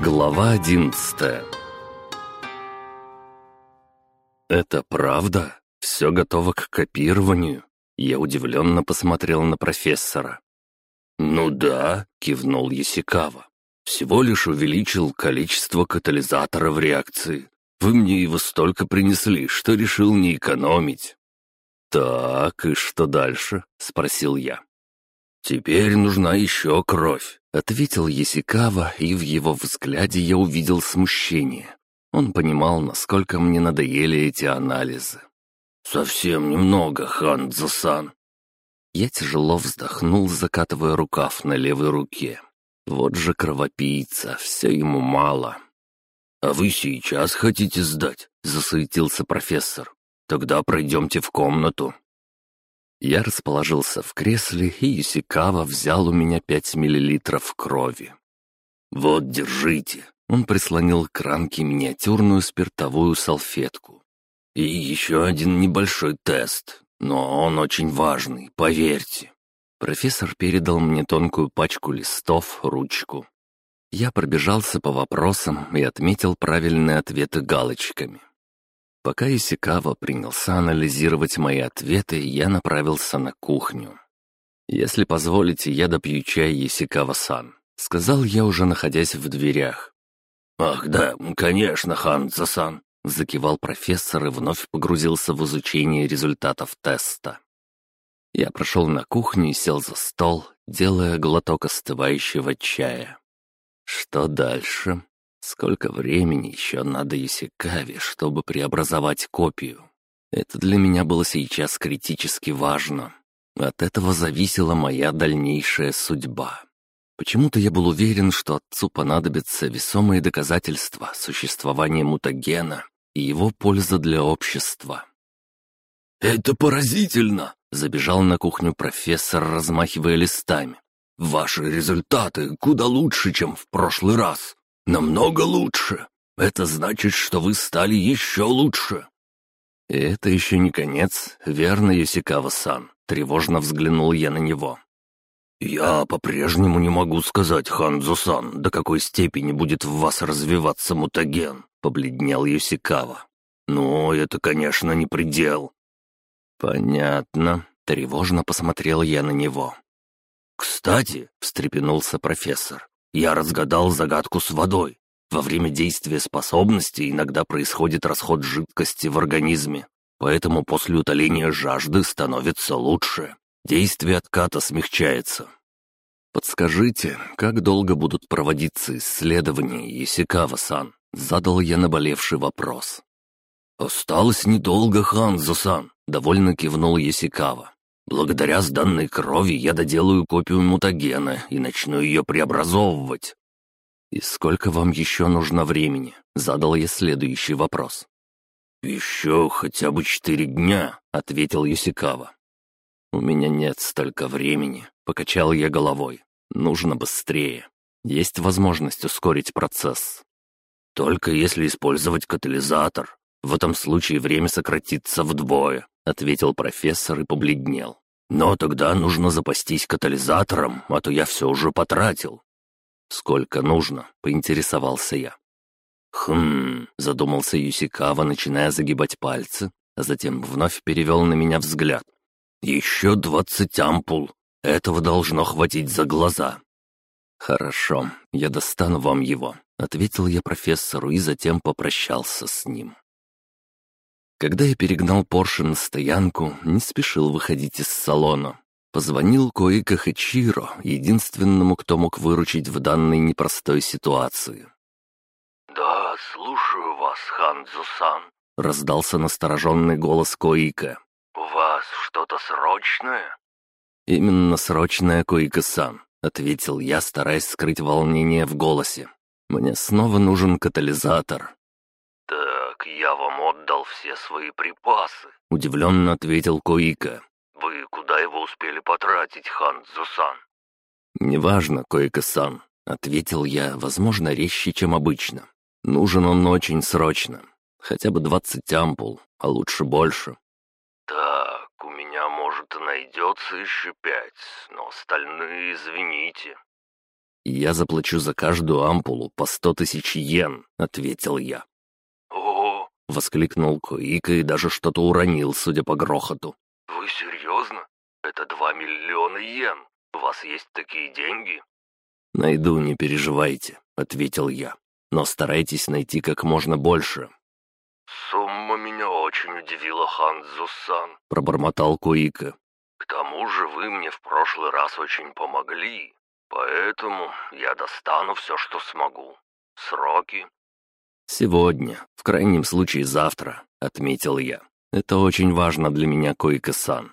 Глава одиннадцатая «Это правда? Все готово к копированию?» Я удивленно посмотрел на профессора. «Ну да», — кивнул Ясикава. «Всего лишь увеличил количество катализатора в реакции. Вы мне его столько принесли, что решил не экономить». «Так, и что дальше?» — спросил я. «Теперь нужна еще кровь», — ответил Ясикава, и в его взгляде я увидел смущение. Он понимал, насколько мне надоели эти анализы. «Совсем немного, Хан-Дзасан». Я тяжело вздохнул, закатывая рукав на левой руке. Вот же кровопийца, все ему мало. «А вы сейчас хотите сдать?» — засуетился профессор. «Тогда пройдемте в комнату». Я расположился в кресле, и Исикава взял у меня пять миллилитров крови. «Вот, держите». Он прислонил к ранке миниатюрную спиртовую салфетку. «И еще один небольшой тест, но он очень важный, поверьте». Профессор передал мне тонкую пачку листов, ручку. Я пробежался по вопросам и отметил правильные ответы галочками. Пока Исикава принялся анализировать мои ответы, я направился на кухню. «Если позволите, я допью чай Исикава-сан», — сказал я, уже находясь в дверях. «Ах да, конечно, Ханза-сан», — закивал профессор и вновь погрузился в изучение результатов теста. Я прошел на кухню и сел за стол, делая глоток остывающего чая. Что дальше? Сколько времени еще надо Исикаве, чтобы преобразовать копию? Это для меня было сейчас критически важно. От этого зависела моя дальнейшая судьба. Почему-то я был уверен, что отцу понадобятся весомые доказательства существования мутагена и его польза для общества. «Это поразительно!» — забежал на кухню профессор, размахивая листами. «Ваши результаты куда лучше, чем в прошлый раз. Намного лучше. Это значит, что вы стали еще лучше». И это еще не конец, верно, Юсикава-сан? Тревожно взглянул я на него. «Я по-прежнему не могу сказать, Ханзу-сан, до какой степени будет в вас развиваться мутаген», — побледнел Юсикава. «Но это, конечно, не предел». «Понятно», — тревожно посмотрел я на него. «Кстати», — встрепенулся профессор, я разгадал загадку с водой. Во время действия способности иногда происходит расход жидкости в организме, поэтому после утоления жажды становится лучше. Действие отката смягчается. «Подскажите, как долго будут проводиться исследования, Исикава-сан?» — задал я наболевший вопрос. «Осталось недолго, Ханзо-сан», — довольно кивнул Есикава. Благодаря сданной крови я доделаю копию мутагена и начну ее преобразовывать». «И сколько вам еще нужно времени?» — задал я следующий вопрос. «Еще хотя бы четыре дня», — ответил Юсикава. «У меня нет столько времени», — покачал я головой. «Нужно быстрее. Есть возможность ускорить процесс». «Только если использовать катализатор. В этом случае время сократится вдвое», ответил профессор и побледнел. «Но тогда нужно запастись катализатором, а то я все уже потратил». «Сколько нужно?» — поинтересовался я. «Хм...» — задумался Юсикава, начиная загибать пальцы, а затем вновь перевел на меня взгляд. «Еще двадцать ампул. Этого должно хватить за глаза». «Хорошо, я достану вам его», — ответил я профессору и затем попрощался с ним. Когда я перегнал Порше на стоянку, не спешил выходить из салона. Позвонил Коика Хачиро, единственному, кто мог выручить в данной непростой ситуации. «Да, слушаю вас, Ханзу-сан», — раздался настороженный голос Коика. «У вас что-то срочное?» «Именно срочное, Коика-сан», — ответил я, стараясь скрыть волнение в голосе. «Мне снова нужен катализатор». «Так я вам отдал все свои припасы», — удивленно ответил Коика. «Вы куда его успели потратить, Хан-Зусан?» «Неважно, Коика-сан», — ответил я, возможно, резче, чем обычно. «Нужен он очень срочно. Хотя бы двадцать ампул, а лучше больше». «Так, у меня, может, и найдется еще пять, но остальные извините». «Я заплачу за каждую ампулу по сто тысяч йен», — ответил я. Воскликнул Коика и даже что-то уронил, судя по грохоту. вы серьезно? Это два миллиона йен. У вас есть такие деньги? «Найду, не переживайте», — ответил я. «Но старайтесь найти как можно больше», Сумма меня очень удивила, Ханзу-сан. — пробормотал Коика. К тому же вы мне в прошлый раз очень помогли, поэтому я достану все, что смогу. Сроки? «Сегодня, в крайнем случае завтра», — отметил я. «Это очень важно для меня, Коика-сан».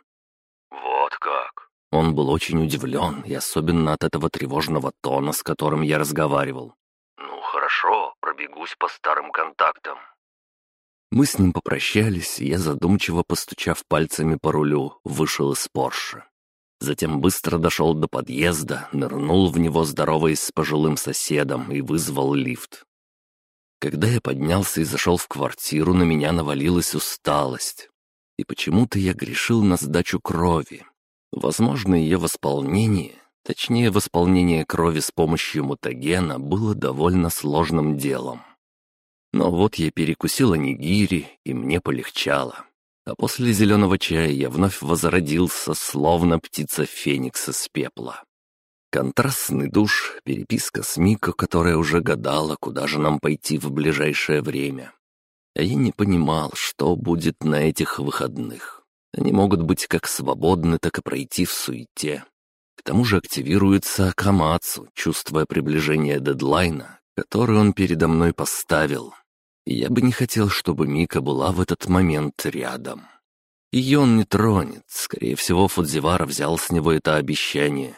Вот как. Он был очень удивлен, и особенно от этого тревожного тона, с которым я разговаривал. Ну хорошо, пробегусь по старым контактам. Мы с ним попрощались, и я, задумчиво постучав пальцами по рулю, вышел из Порше. Затем быстро дошел до подъезда, нырнул в него, здороваясь с пожилым соседом, и вызвал лифт. Когда я поднялся и зашел в квартиру, на меня навалилась усталость. И почему-то я грешил на сдачу крови. Возможно, ее восполнение, точнее, восполнение крови с помощью мутагена, было довольно сложным делом. Но вот я перекусил анигири, и мне полегчало. А после зеленого чая я вновь возродился, словно птица Феникса с пепла. Контрастный душ, переписка с Мико, которая уже гадала, куда же нам пойти в ближайшее время. А я не понимал, что будет на этих выходных. Они могут быть как свободны, так и пройти в суете. К тому же активируется Акамацу, чувствуя приближение дедлайна, который он передо мной поставил. И я бы не хотел, чтобы Мика была в этот момент рядом. Ее он не тронет, скорее всего, Фудзивара взял с него это обещание.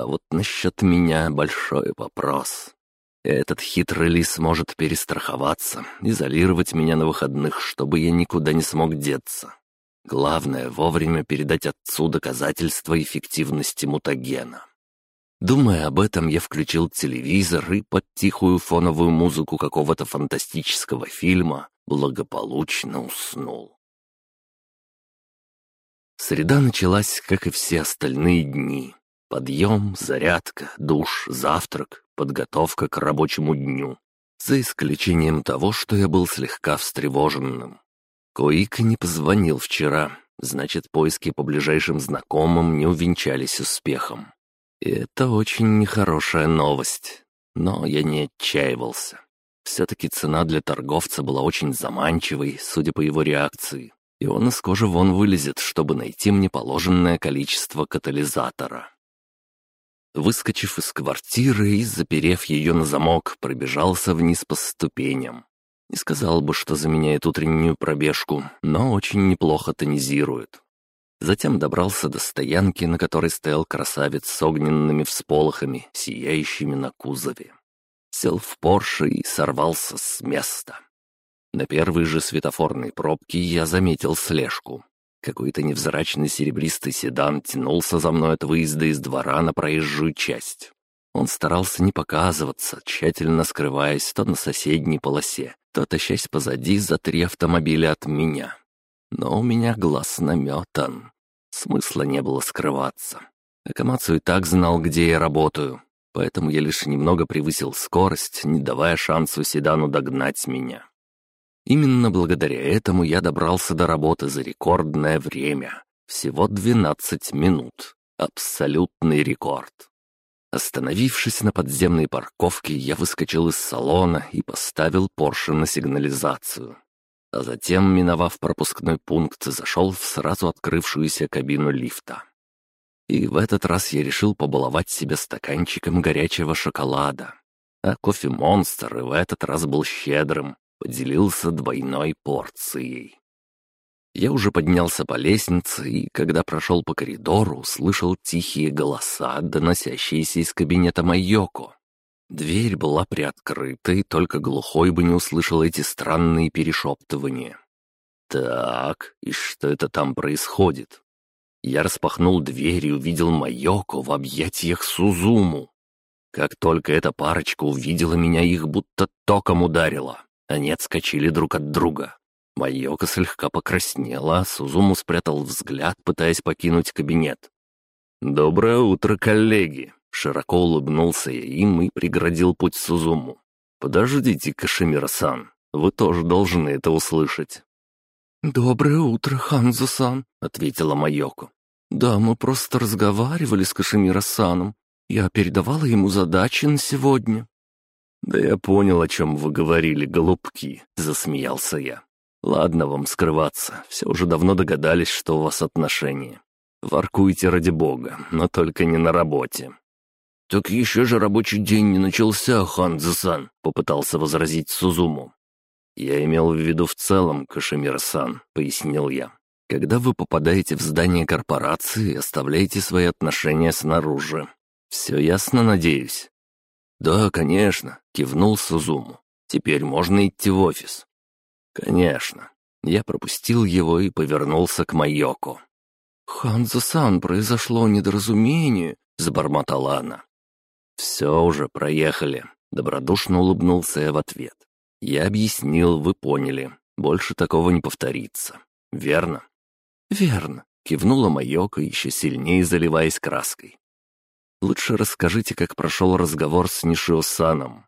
А вот насчет меня большой вопрос. Этот хитрый лис может перестраховаться, изолировать меня на выходных, чтобы я никуда не смог деться. Главное — вовремя передать отцу доказательства эффективности мутагена. Думая об этом, я включил телевизор и под тихую фоновую музыку какого-то фантастического фильма благополучно уснул. Среда началась, как и все остальные дни. Подъем, зарядка, душ, завтрак, подготовка к рабочему дню. За исключением того, что я был слегка встревоженным. Коик не позвонил вчера, значит, поиски по ближайшим знакомым не увенчались успехом. И это очень нехорошая новость. Но я не отчаивался. Все-таки цена для торговца была очень заманчивой, судя по его реакции. И он из кожи вон вылезет, чтобы найти мне положенное количество катализатора. Выскочив из квартиры и заперев ее на замок, пробежался вниз по ступеням. Не сказал бы, что заменяет утреннюю пробежку, но очень неплохо тонизирует. Затем добрался до стоянки, на которой стоял красавец с огненными всполохами, сияющими на кузове. Сел в Порше и сорвался с места. На первой же светофорной пробке я заметил слежку. Какой-то невзрачный серебристый седан тянулся за мной от выезда из двора на проезжую часть. Он старался не показываться, тщательно скрываясь то на соседней полосе, то тащась позади за три автомобиля от меня. Но у меня глаз наметан. Смысла не было скрываться. Акамацу и так знал, где я работаю, поэтому я лишь немного превысил скорость, не давая шансу седану догнать меня. Именно благодаря этому я добрался до работы за рекордное время. Всего 12 минут. Абсолютный рекорд. Остановившись на подземной парковке, я выскочил из салона и поставил Порше на сигнализацию а затем, миновав пропускной пункт, зашел в сразу открывшуюся кабину лифта. И в этот раз я решил побаловать себя стаканчиком горячего шоколада. А кофе-монстр и в этот раз был щедрым, поделился двойной порцией. Я уже поднялся по лестнице и, когда прошел по коридору, услышал тихие голоса, доносящиеся из кабинета Майоко. Дверь была приоткрыта, и только глухой бы не услышал эти странные перешептывания. «Так, и что это там происходит?» Я распахнул дверь и увидел Майоко в объятиях Сузуму. Как только эта парочка увидела меня, их будто током ударило. Они отскочили друг от друга. Майоко слегка покраснела, а Сузуму спрятал взгляд, пытаясь покинуть кабинет. «Доброе утро, коллеги!» Широко улыбнулся я им и преградил путь Сузуму. «Подождите, Кашемира-сан, вы тоже должны это услышать». «Доброе утро, Ханзо-сан», — ответила Майоко. «Да, мы просто разговаривали с Кашемира-саном. Я передавала ему задачи на сегодня». «Да я понял, о чем вы говорили, голубки», — засмеялся я. «Ладно вам скрываться, все уже давно догадались, что у вас отношения. Воркуйте ради бога, но только не на работе». «Так еще же рабочий день не начался, Ханзо-сан», — попытался возразить Сузуму. «Я имел в виду в целом, Кашемир-сан», — пояснил я. «Когда вы попадаете в здание корпорации, оставляйте свои отношения снаружи. Все ясно, надеюсь?» «Да, конечно», — кивнул Сузуму. «Теперь можно идти в офис». «Конечно». Я пропустил его и повернулся к Майоку. «Ханзо-сан, произошло недоразумение», — забормотала она. «Все уже, проехали», — добродушно улыбнулся я в ответ. «Я объяснил, вы поняли. Больше такого не повторится. Верно?» «Верно», — кивнула Майока, еще сильнее заливаясь краской. «Лучше расскажите, как прошел разговор с Нишио-саном».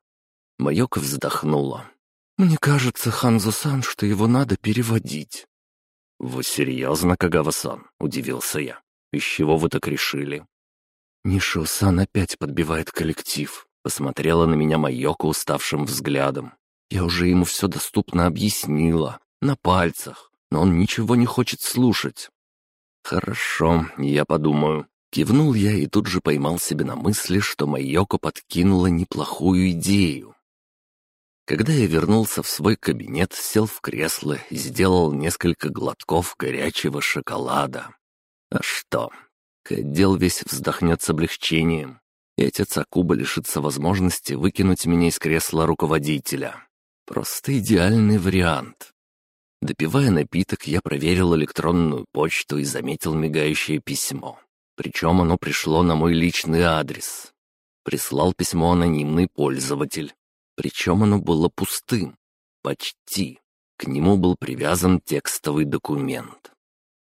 Майока вздохнула. «Мне кажется, Ханзо-сан, что его надо переводить». «Вы серьезно, Кагава-сан?» — удивился я. «Из чего вы так решили?» «Нишио-сан опять подбивает коллектив», — посмотрела на меня Майока уставшим взглядом. «Я уже ему все доступно объяснила, на пальцах, но он ничего не хочет слушать». «Хорошо, я подумаю». Кивнул я и тут же поймал себя на мысли, что Майоко подкинула неплохую идею. Когда я вернулся в свой кабинет, сел в кресло и сделал несколько глотков горячего шоколада. А что? Отдел весь вздохнет с облегчением, и отец Акуба лишится возможности выкинуть меня из кресла руководителя. Просто идеальный вариант. Допивая напиток, я проверил электронную почту и заметил мигающее письмо. Причем оно пришло на мой личный адрес. Прислал письмо анонимный пользователь. Причем оно было пустым. Почти. К нему был привязан текстовый документ.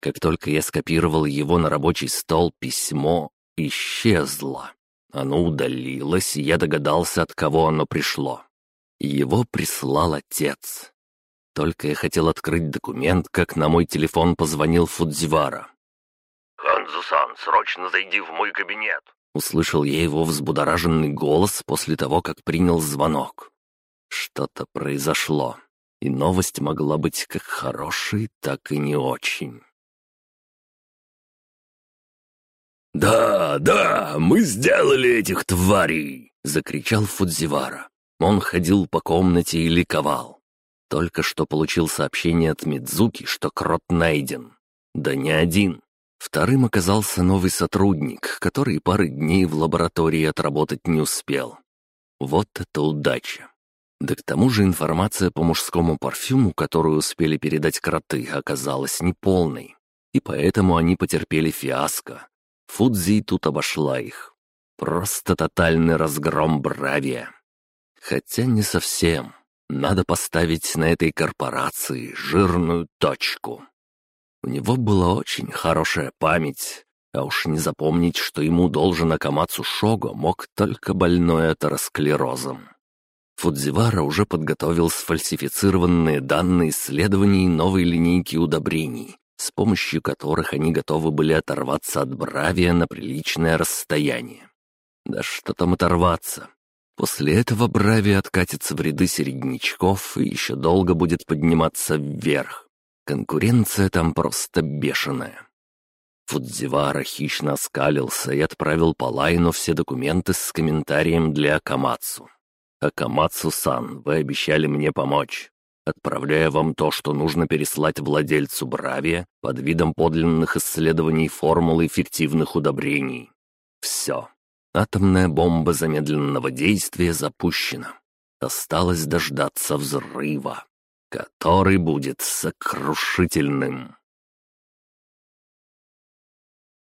Как только я скопировал его на рабочий стол, письмо исчезло. Оно удалилось, и я догадался, от кого оно пришло. Его прислал отец. Только я хотел открыть документ, как на мой телефон позвонил Фудзивара. «Ханзу-сан, срочно зайди в мой кабинет!» Услышал я его взбудораженный голос после того, как принял звонок. Что-то произошло, и новость могла быть как хорошей, так и не очень. «Да, да, мы сделали этих тварей!» — закричал Фудзивара. Он ходил по комнате и ликовал. Только что получил сообщение от Мидзуки, что крот найден. Да не один. Вторым оказался новый сотрудник, который пары дней в лаборатории отработать не успел. Вот это удача. Да к тому же информация по мужскому парфюму, которую успели передать кроты, оказалась неполной. И поэтому они потерпели фиаско. Фудзи тут обошла их. Просто тотальный разгром Бравия. Хотя не совсем. Надо поставить на этой корпорации жирную точку. У него была очень хорошая память, а уж не запомнить, что ему должен Акамацу Шого, мог только больной атеросклерозом. Фудзивара уже подготовил сфальсифицированные данные исследований новой линейки удобрений, с помощью которых они готовы были оторваться от Бравия на приличное расстояние. Да что там оторваться? После этого Брави откатится в ряды середнячков и еще долго будет подниматься вверх. Конкуренция там просто бешеная. Фудзивара хищно оскалился и отправил по лайну все документы с комментарием для Акамацу. «Акамацу-сан, вы обещали мне помочь. Отправляя вам то, что нужно переслать владельцу Бравия под видом подлинных исследований формулы эффективных удобрений. Все. Атомная бомба замедленного действия запущена. Осталось дождаться взрыва который будет сокрушительным.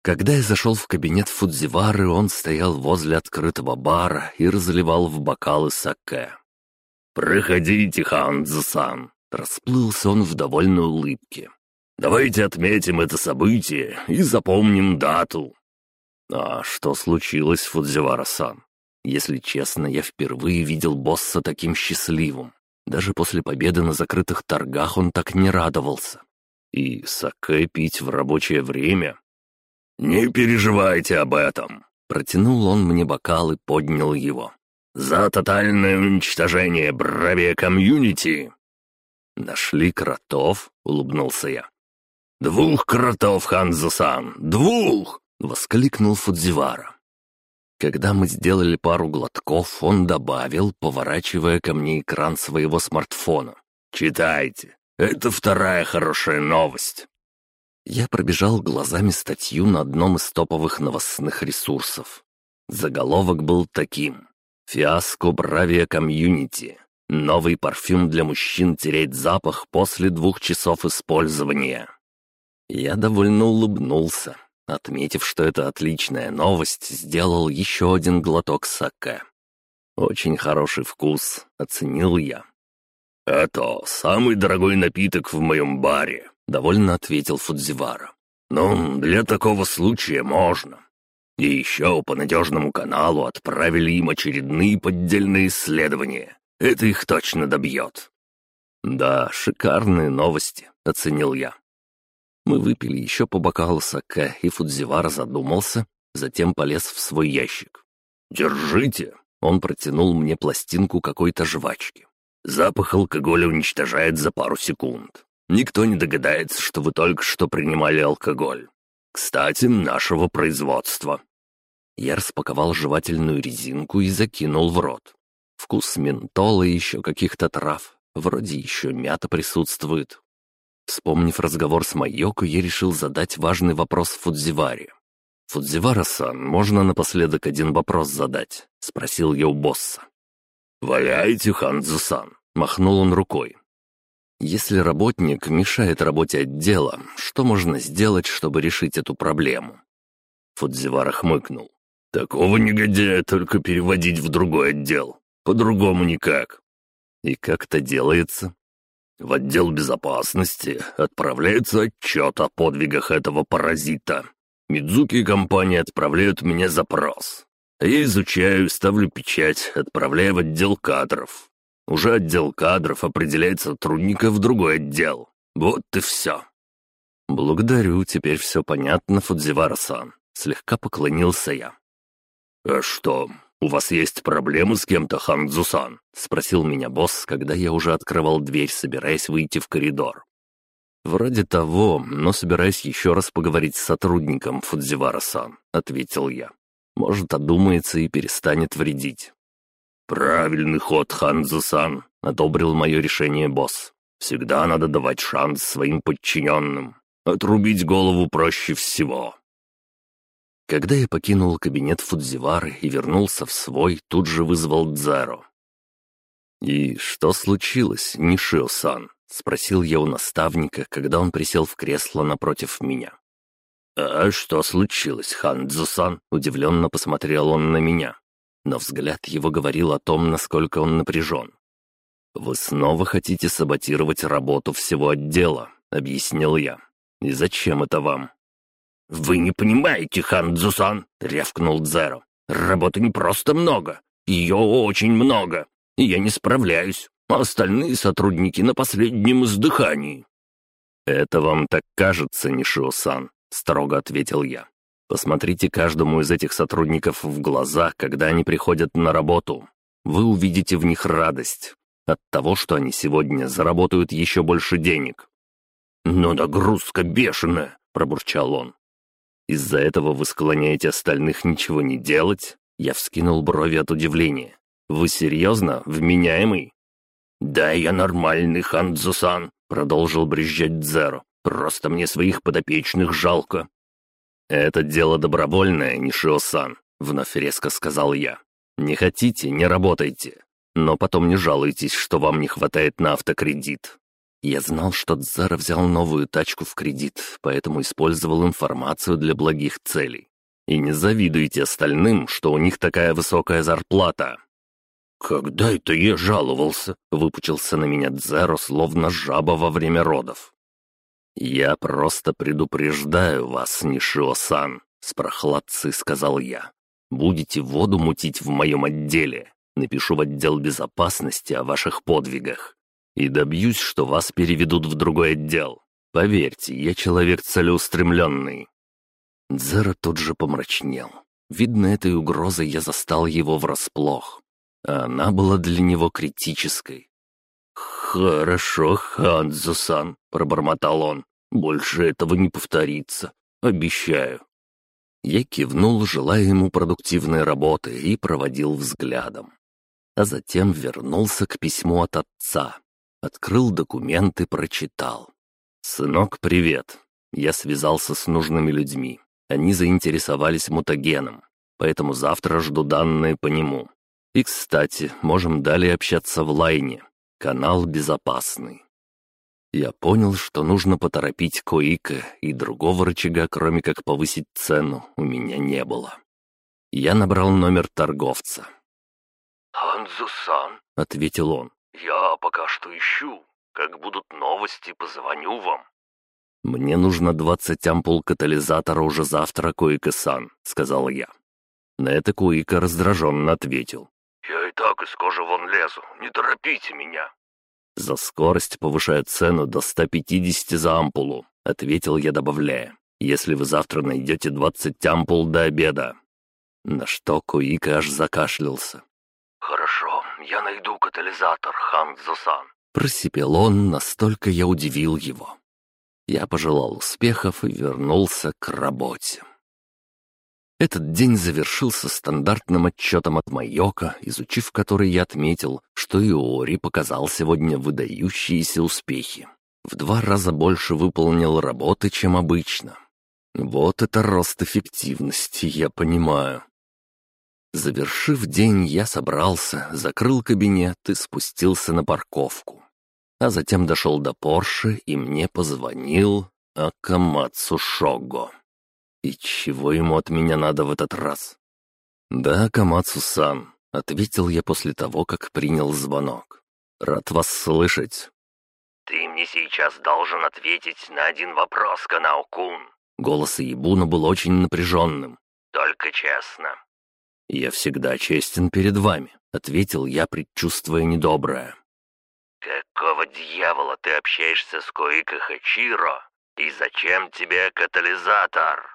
Когда я зашел в кабинет Фудзивары, он стоял возле открытого бара и разливал в бокалы саке. «Проходите, Ханзо-сан!» — расплылся он в довольной улыбке. «Давайте отметим это событие и запомним дату». «А что случилось, Фудзивара-сан?» Если честно, я впервые видел босса таким счастливым. Даже после победы на закрытых торгах он так не радовался. И саке пить в рабочее время? «Не переживайте об этом!» Протянул он мне бокал и поднял его. «За тотальное уничтожение Бравия комьюнити!» «Нашли кротов?» — улыбнулся я. «Двух кротов, Ханзо-сан! Двух!» — воскликнул Фудзивара. Когда мы сделали пару глотков, он добавил, поворачивая ко мне экран своего смартфона. «Читайте. Это вторая хорошая новость». Я пробежал глазами статью на одном из топовых новостных ресурсов. Заголовок был таким. «Фиаско Бравия Комьюнити. Новый парфюм для мужчин теряет запах после двух часов использования». Я довольно улыбнулся. Отметив, что это отличная новость, сделал еще один глоток саке. «Очень хороший вкус», — оценил я. «Это самый дорогой напиток в моем баре», — довольно ответил Фудзивара. «Ну, для такого случая можно. И еще по надежному каналу отправили им очередные поддельные исследования. Это их точно добьет». «Да, шикарные новости», — оценил я. Мы выпили еще по бокалу саке, и Фудзивара задумался, затем полез в свой ящик. «Держите!» Он протянул мне пластинку какой-то жвачки. «Запах алкоголя уничтожает за пару секунд. Никто не догадается, что вы только что принимали алкоголь. Кстати, нашего производства». Я распаковал жевательную резинку и закинул в рот. Вкус ментола и еще каких-то трав. Вроде еще мята присутствует. Вспомнив разговор с Майоко, я решил задать важный вопрос Фудзиваре. «Фудзивара-сан, можно напоследок один вопрос задать?» — спросил я у босса. «Валяйте, Ханзу-сан!» — махнул он рукой. «Если работник мешает работе отдела, что можно сделать, чтобы решить эту проблему?» Фудзивара хмыкнул. «Такого негодяя только переводить в другой отдел. По-другому никак». «И как это делается?» В отдел безопасности отправляется отчет о подвигах этого паразита. Мидзуки и компания отправляют мне запрос. Я изучаю, ставлю печать, отправляю в отдел кадров. Уже отдел кадров определяет сотрудника в другой отдел. Вот и все. «Благодарю, теперь все понятно, Фудзивара-сан», — слегка поклонился я. «А что, «У вас есть проблемы с кем-то, Ханзусан?» — спросил меня босс, когда я уже открывал дверь, собираясь выйти в коридор. «Вроде того, но собираюсь еще раз поговорить с сотрудником Фудзивара-сан», — ответил я. «Может, одумается и перестанет вредить». «Правильный ход, Ханзусан», — одобрил мое решение босс. «Всегда надо давать шанс своим подчиненным. Отрубить голову проще всего». Когда я покинул кабинет Фудзивары и вернулся в свой, тут же вызвал Дзаро. «И что случилось, Нишио-сан?» — спросил я у наставника, когда он присел в кресло напротив меня. «А что случилось, Хандзу-сан?» — удивленно посмотрел он на меня. Но взгляд его говорил о том, насколько он напряжен. «Вы снова хотите саботировать работу всего отдела», — объяснил я. «И зачем это вам?» «Вы не понимаете, Хандзусан!» — рявкнул Дзеро. «Работы не просто много, ее очень много, я не справляюсь, а остальные сотрудники на последнем издыхании». «Это вам так кажется, Нишио-сан», — строго ответил я. «Посмотрите каждому из этих сотрудников в глаза, когда они приходят на работу. Вы увидите в них радость от того, что они сегодня заработают еще больше денег». «Но нагрузка бешеная», — пробурчал он. Из-за этого вы склоняете остальных ничего не делать?» Я вскинул брови от удивления. «Вы серьезно? Вменяемый?» «Да, я нормальный, Хандзусан», — продолжил брезжать Дзеро. «Просто мне своих подопечных жалко». «Это дело добровольное, Нишио-сан», — вновь резко сказал я. «Не хотите — не работайте. Но потом не жалуйтесь, что вам не хватает на автокредит. Я знал, что Дзара взял новую тачку в кредит, поэтому использовал информацию для благих целей. И не завидуйте остальным, что у них такая высокая зарплата. «Когда это я жаловался?» — выпучился на меня Дзаро, словно жаба во время родов. «Я просто предупреждаю вас, Нишио-сан», — с прохладцей сказал я. «Будете воду мутить в моем отделе. Напишу в отдел безопасности о ваших подвигах. И добьюсь, что вас переведут в другой отдел. Поверьте, я человек целеустремленный». Дзера тут же помрачнел. Видно, этой угрозой я застал его врасплох. А она была для него критической. «Хорошо, Ханзо-сан», — пробормотал он. «Больше этого не повторится. Обещаю». Я кивнул, желая ему продуктивной работы, и проводил взглядом. А затем вернулся к письму от отца. Открыл документ и прочитал. «Сынок, привет. Я связался с нужными людьми. Они заинтересовались мутагеном, поэтому завтра жду данные по нему. И, кстати, можем далее общаться в лайне. Канал безопасный. Я понял, что нужно поторопить Коика, и другого рычага, кроме как повысить цену, у меня не было. Я набрал номер торговца. «Ханзу-сан», — ответил он, — «я пока что ищу. Как будут новости, позвоню вам». «Мне нужно двадцать ампул катализатора уже завтра, Коика-сан», — сказал я. На это Куика раздраженно ответил. «Я и так из кожи вон лезу, не торопите меня». «За скорость повышают цену до 150 за ампулу», — ответил я, добавляя. «Если вы завтра найдете 20 ампул до обеда». На что Куика аж закашлялся. «Хорошо, я найду катализатор, Ханзо-сан». Просипел он, настолько я удивил его. Я пожелал успехов и вернулся к работе. Этот день завершился стандартным отчетом от Майока, изучив который я отметил, что Иори показал сегодня выдающиеся успехи. В два раза больше выполнил работы, чем обычно. Вот это рост эффективности, я понимаю. Завершив день, я собрался, закрыл кабинет и спустился на парковку. А затем дошел до Порше, и мне позвонил Акамацу Шого. И чего ему от меня надо в этот раз? «Да, Камацу-сан», — ответил я после того, как принял звонок. «Рад вас слышать». «Ты мне сейчас должен ответить на один вопрос, Канао-кун». Голос Ябуна был очень напряженным. «Только честно». «Я всегда честен перед вами», — ответил я, предчувствуя недоброе. «Какого дьявола ты общаешься с Коика Хачиро? И зачем тебе катализатор?»